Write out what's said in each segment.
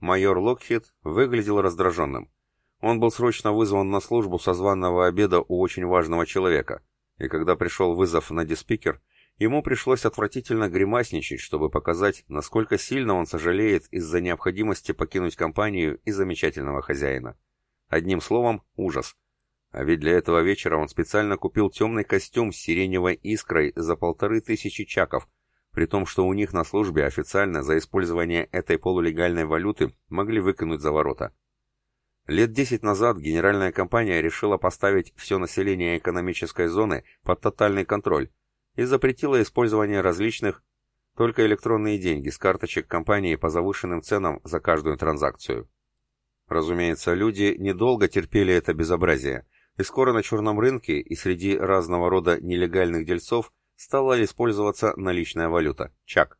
Майор Локхит выглядел раздраженным. Он был срочно вызван на службу со званного обеда у очень важного человека, и когда пришел вызов на диспикер, ему пришлось отвратительно гримасничать, чтобы показать, насколько сильно он сожалеет из-за необходимости покинуть компанию и замечательного хозяина. Одним словом, ужас. А ведь для этого вечера он специально купил темный костюм с сиреневой искрой за полторы тысячи чаков, при том, что у них на службе официально за использование этой полулегальной валюты могли выкинуть за ворота. Лет 10 назад генеральная компания решила поставить все население экономической зоны под тотальный контроль и запретила использование различных только электронные деньги с карточек компании по завышенным ценам за каждую транзакцию. Разумеется, люди недолго терпели это безобразие, и скоро на черном рынке и среди разного рода нелегальных дельцов стала использоваться наличная валюта – чак.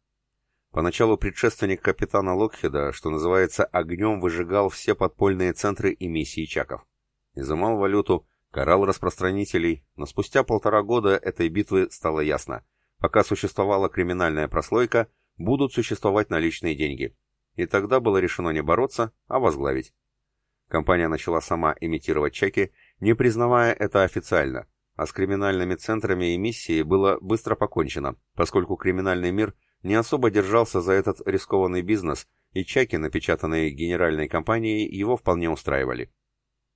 Поначалу предшественник капитана Локхеда, что называется, огнем выжигал все подпольные центры эмиссии чаков. Изымал валюту, карал распространителей, но спустя полтора года этой битвы стало ясно. Пока существовала криминальная прослойка, будут существовать наличные деньги. И тогда было решено не бороться, а возглавить. Компания начала сама имитировать чеки, не признавая это официально, а с криминальными центрами эмиссии было быстро покончено, поскольку криминальный мир – не особо держался за этот рискованный бизнес, и чеки, напечатанные генеральной компанией, его вполне устраивали.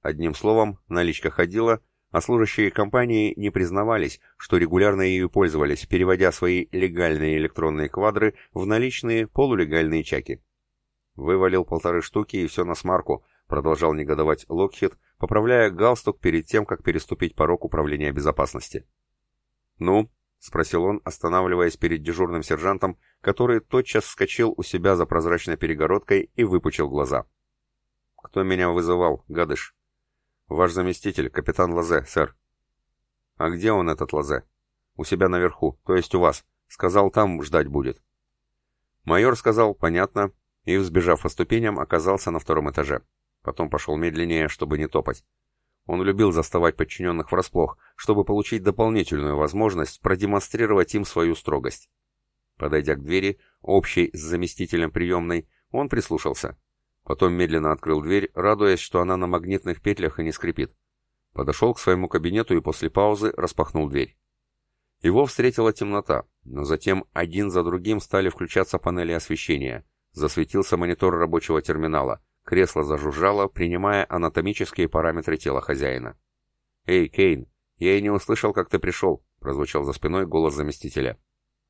Одним словом, наличка ходила, а служащие компании не признавались, что регулярно ею пользовались, переводя свои легальные электронные квадры в наличные полулегальные чеки. Вывалил полторы штуки и все на смарку, продолжал негодовать Локхит, поправляя галстук перед тем, как переступить порог управления безопасности. «Ну, — спросил он, останавливаясь перед дежурным сержантом, который тотчас вскочил у себя за прозрачной перегородкой и выпучил глаза. «Кто меня вызывал, гадыш?» «Ваш заместитель, капитан Лазе, сэр». «А где он, этот Лазе?» «У себя наверху, то есть у вас. Сказал, там ждать будет». Майор сказал «понятно», и, взбежав по ступеням, оказался на втором этаже. Потом пошел медленнее, чтобы не топать. Он любил заставать подчиненных врасплох, чтобы получить дополнительную возможность продемонстрировать им свою строгость. Подойдя к двери, общей с заместителем приемной, он прислушался. Потом медленно открыл дверь, радуясь, что она на магнитных петлях и не скрипит. Подошел к своему кабинету и после паузы распахнул дверь. Его встретила темнота, но затем один за другим стали включаться панели освещения. Засветился монитор рабочего терминала. Кресло зажужжало, принимая анатомические параметры тела хозяина. «Эй, Кейн, я и не услышал, как ты пришел», — прозвучал за спиной голос заместителя.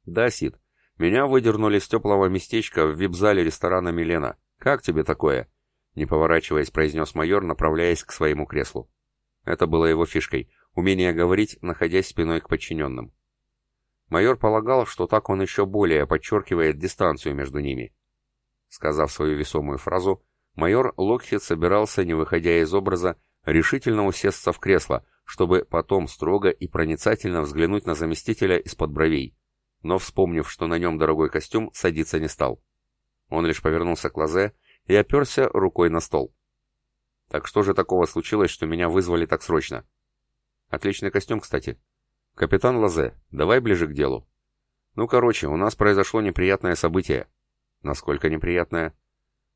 «Да, Сид. Меня выдернули с теплого местечка в вип-зале ресторана «Милена». Как тебе такое?» Не поворачиваясь, произнес майор, направляясь к своему креслу. Это было его фишкой — умение говорить, находясь спиной к подчиненным. Майор полагал, что так он еще более подчеркивает дистанцию между ними. Сказав свою весомую фразу, майор Локхит собирался, не выходя из образа, решительно усесться в кресло, чтобы потом строго и проницательно взглянуть на заместителя из-под бровей, но, вспомнив, что на нем дорогой костюм, садиться не стал. Он лишь повернулся к Лазе и оперся рукой на стол. «Так что же такого случилось, что меня вызвали так срочно?» «Отличный костюм, кстати». «Капитан Лазе, давай ближе к делу». «Ну, короче, у нас произошло неприятное событие». «Насколько неприятное?»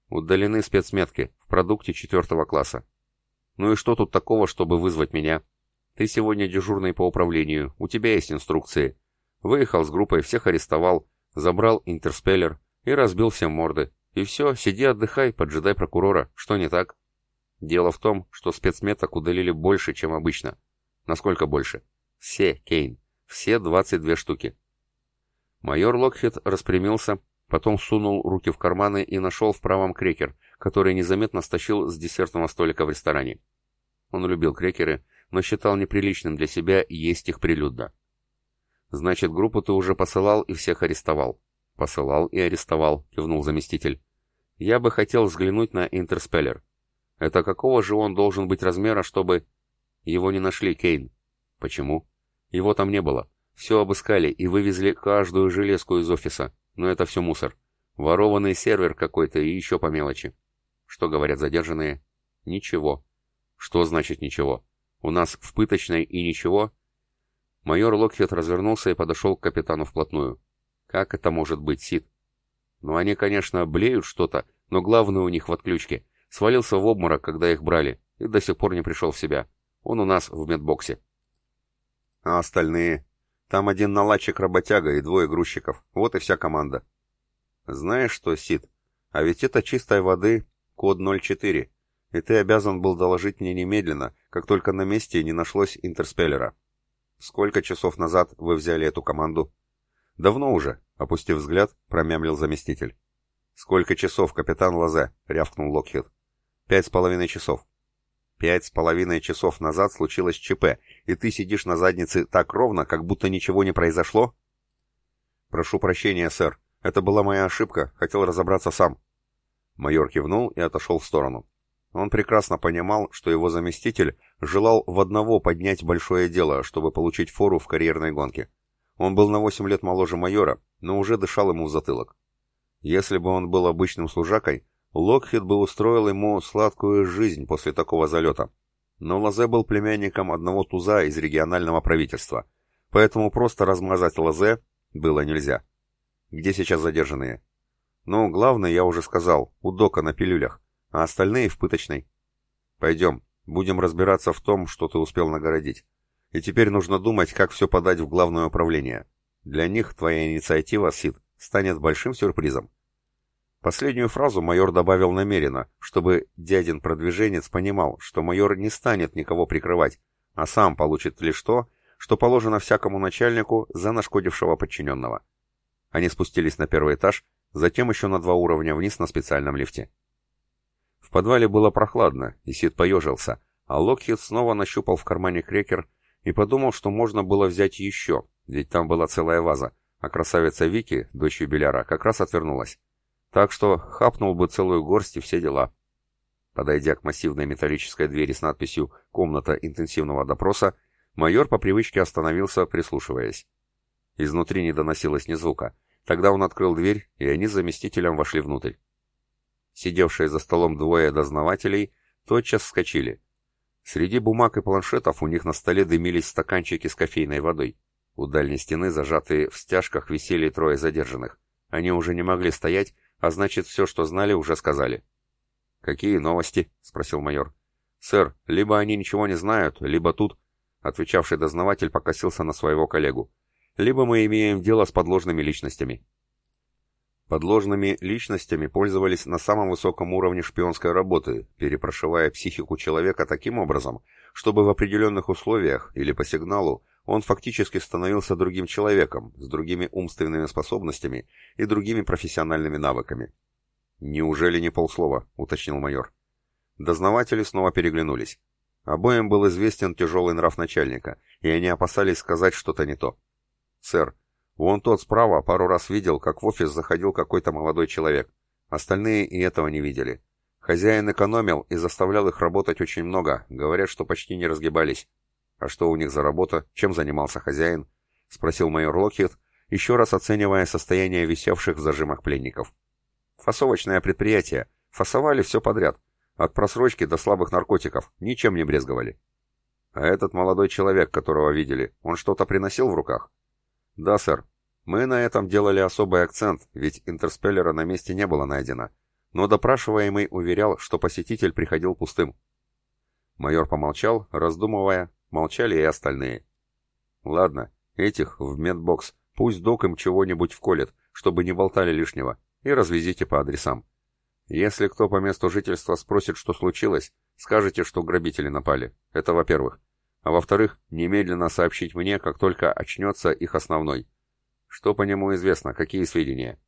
Удалены спецметки в продукте четвертого класса. Ну и что тут такого, чтобы вызвать меня? Ты сегодня дежурный по управлению, у тебя есть инструкции. Выехал с группой, всех арестовал, забрал интерспеллер и разбил всем морды. И все, сиди отдыхай, поджидай прокурора. Что не так? Дело в том, что спецметок удалили больше, чем обычно. Насколько больше? Все, Кейн. Все 22 штуки. Майор Локхит распрямился, Потом сунул руки в карманы и нашел в правом крекер, который незаметно стащил с десертного столика в ресторане. Он любил крекеры, но считал неприличным для себя есть их прилюдно. «Значит, группу ты уже посылал и всех арестовал?» «Посылал и арестовал», — кивнул заместитель. «Я бы хотел взглянуть на Интерспеллер. Это какого же он должен быть размера, чтобы...» «Его не нашли, Кейн». «Почему?» «Его там не было. Все обыскали и вывезли каждую железку из офиса. Но это все мусор. Ворованный сервер какой-то и еще по мелочи. Что говорят задержанные? Ничего. Что значит ничего? У нас в пыточной и ничего? Майор Локхед развернулся и подошел к капитану вплотную. Как это может быть, Сид? Ну, они, конечно, блеют что-то, но главный у них в отключке. Свалился в обморок, когда их брали, и до сих пор не пришел в себя. Он у нас в медбоксе. А остальные? Там один наладчик-работяга и двое грузчиков. Вот и вся команда. Знаешь что, Сид, а ведь это чистой воды код 04, и ты обязан был доложить мне немедленно, как только на месте не нашлось интерспеллера. Сколько часов назад вы взяли эту команду? Давно уже, опустив взгляд, промямлил заместитель. Сколько часов, капитан Лазе? рявкнул Локхед. Пять с половиной часов. Пять с половиной часов назад случилось ЧП, и ты сидишь на заднице так ровно, как будто ничего не произошло? Прошу прощения, сэр. Это была моя ошибка, хотел разобраться сам. Майор кивнул и отошел в сторону. Он прекрасно понимал, что его заместитель желал в одного поднять большое дело, чтобы получить фору в карьерной гонке. Он был на 8 лет моложе майора, но уже дышал ему в затылок. Если бы он был обычным служакой, Локхед бы устроил ему сладкую жизнь после такого залета. Но Лазе был племянником одного туза из регионального правительства, поэтому просто размазать Лазе было нельзя. Где сейчас задержанные? Ну, главное, я уже сказал, у Дока на пилюлях, а остальные в пыточной. Пойдем, будем разбираться в том, что ты успел нагородить. И теперь нужно думать, как все подать в главное управление. Для них твоя инициатива, Сид, станет большим сюрпризом. Последнюю фразу майор добавил намеренно, чтобы дядин продвиженец понимал, что майор не станет никого прикрывать, а сам получит лишь то, что положено всякому начальнику за нашкодившего подчиненного. Они спустились на первый этаж, затем еще на два уровня вниз на специальном лифте. В подвале было прохладно, и Сид поежился, а Локхит снова нащупал в кармане крекер и подумал, что можно было взять еще, ведь там была целая ваза, а красавица Вики, дочь юбиляра, как раз отвернулась. Так что хапнул бы целую горсть и все дела. Подойдя к массивной металлической двери с надписью «Комната интенсивного допроса», майор по привычке остановился, прислушиваясь. Изнутри не доносилось ни звука. Тогда он открыл дверь, и они с заместителем вошли внутрь. Сидевшие за столом двое дознавателей тотчас вскочили. Среди бумаг и планшетов у них на столе дымились стаканчики с кофейной водой. У дальней стены, зажатые в стяжках, висели трое задержанных. Они уже не могли стоять, а значит, все, что знали, уже сказали. «Какие новости?» — спросил майор. «Сэр, либо они ничего не знают, либо тут...» Отвечавший дознаватель покосился на своего коллегу. «Либо мы имеем дело с подложными личностями». Подложными личностями пользовались на самом высоком уровне шпионской работы, перепрошивая психику человека таким образом, чтобы в определенных условиях или по сигналу он фактически становился другим человеком, с другими умственными способностями и другими профессиональными навыками. «Неужели не полслова?» — уточнил майор. Дознаватели снова переглянулись. Обоим был известен тяжелый нрав начальника, и они опасались сказать что-то не то. «Сэр, вон тот справа пару раз видел, как в офис заходил какой-то молодой человек. Остальные и этого не видели. Хозяин экономил и заставлял их работать очень много, говорят, что почти не разгибались. «А что у них за работа? Чем занимался хозяин?» — спросил майор Локхит, еще раз оценивая состояние висевших в зажимах пленников. «Фасовочное предприятие. Фасовали все подряд. От просрочки до слабых наркотиков. Ничем не брезговали». «А этот молодой человек, которого видели, он что-то приносил в руках?» «Да, сэр. Мы на этом делали особый акцент, ведь интерспеллера на месте не было найдено. Но допрашиваемый уверял, что посетитель приходил пустым». Майор помолчал, раздумывая, Молчали и остальные. Ладно, этих в медбокс. Пусть док им чего-нибудь вколет, чтобы не болтали лишнего, и развезите по адресам. Если кто по месту жительства спросит, что случилось, скажите, что грабители напали. Это во-первых. А во-вторых, немедленно сообщить мне, как только очнется их основной. Что по нему известно, какие сведения?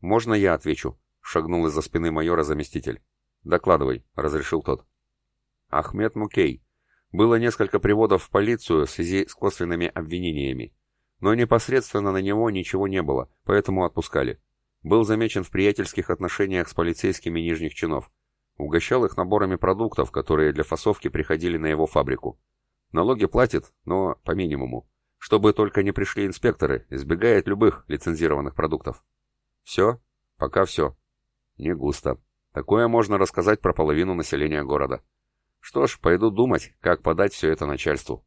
Можно я отвечу? Шагнул из-за спины майора заместитель. Докладывай, разрешил тот. Ахмед Мукей, было несколько приводов в полицию в связи с косвенными обвинениями, но непосредственно на него ничего не было, поэтому отпускали. Был замечен в приятельских отношениях с полицейскими нижних чинов. Угощал их наборами продуктов, которые для фасовки приходили на его фабрику. Налоги платит, но по минимуму. Чтобы только не пришли инспекторы, избегает любых лицензированных продуктов. Все? Пока все. Не густо. Такое можно рассказать про половину населения города. Что ж, пойду думать, как подать все это начальству.